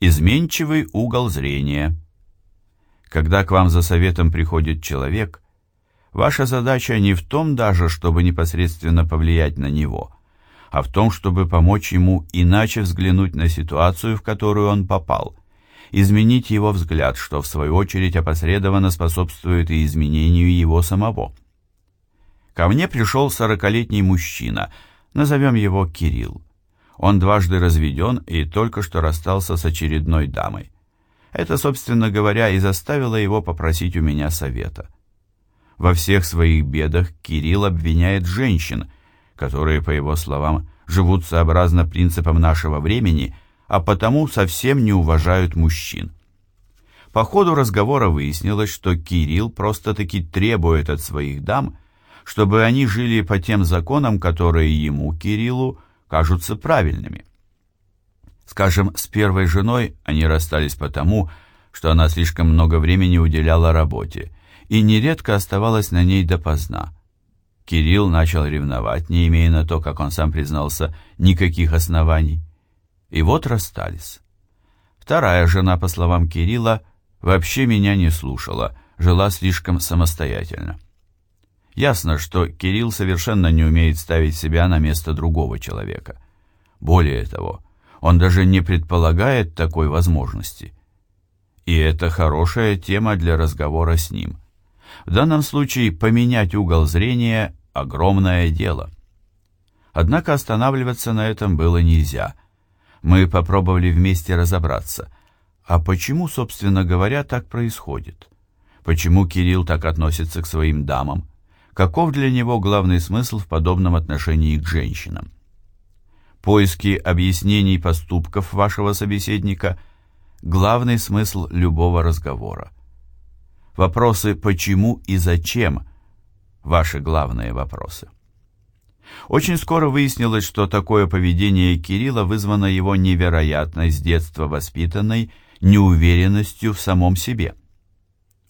Изменчивый угол зрения. Когда к вам за советом приходит человек, ваша задача не в том даже, чтобы непосредственно повлиять на него, а в том, чтобы помочь ему иначе взглянуть на ситуацию, в которую он попал, изменить его взгляд, что в свою очередь опосредованно способствует и изменению его самого. Ко мне пришел сорокалетний мужчина, назовем его Кирилл. Он дважды разведен и только что расстался с очередной дамой. Это, собственно говоря, и заставило его попросить у меня совета. Во всех своих бедах Кирилл обвиняет женщин, которые, по его словам, живут сообразно принципам нашего времени, а потому совсем не уважают мужчин. По ходу разговора выяснилось, что Кирилл просто-таки требует от своих дам, чтобы они жили по тем законам, которые ему, Кириллу, кажутся правильными. Скажем, с первой женой они расстались потому, что она слишком много времени уделяла работе и нередко оставалась на ней допоздна. Кирилл начал ревновать, не имея на то, как он сам признался, никаких оснований. И вот расстались. Вторая жена, по словам Кирилла, вообще меня не слушала, жила слишком самостоятельно. Ясно, что Кирилл совершенно не умеет ставить себя на место другого человека. Более того, он даже не предполагает такой возможности. И это хорошая тема для разговора с ним. В данном случае поменять угол зрения – огромное дело. Однако останавливаться на этом было нельзя. Мы попробовали вместе разобраться. А почему, собственно говоря, так происходит? Почему Кирилл так относится к своим дамам? Каков для него главный смысл в подобном отношении к женщинам? Поиски объяснений поступков вашего собеседника – главный смысл любого разговора. Вопросы «почему» и «зачем» – ваши главные вопросы. Очень скоро выяснилось, что такое поведение Кирилла вызвано его невероятной с детства воспитанной неуверенностью в самом себе.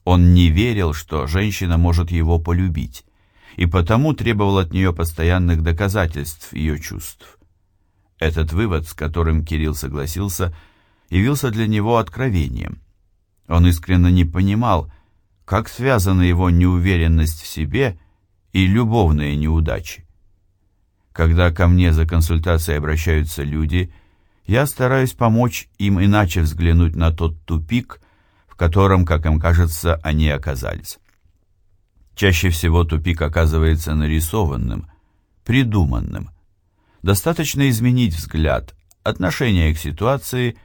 Он не верил, что женщина может его полюбить и потому требовал от нее постоянных доказательств ее чувств. Этот вывод, с которым Кирилл согласился, явился для него откровением. Он искренне не понимал, как связана его неуверенность в себе и любовные неудачи. Когда ко мне за консультацией обращаются люди, я стараюсь помочь им иначе взглянуть на тот тупик, в котором, как им кажется, они оказались. Чаще всего тупик оказывается нарисованным, придуманным. Достаточно изменить взгляд, отношение к ситуации,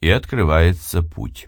и открывается путь.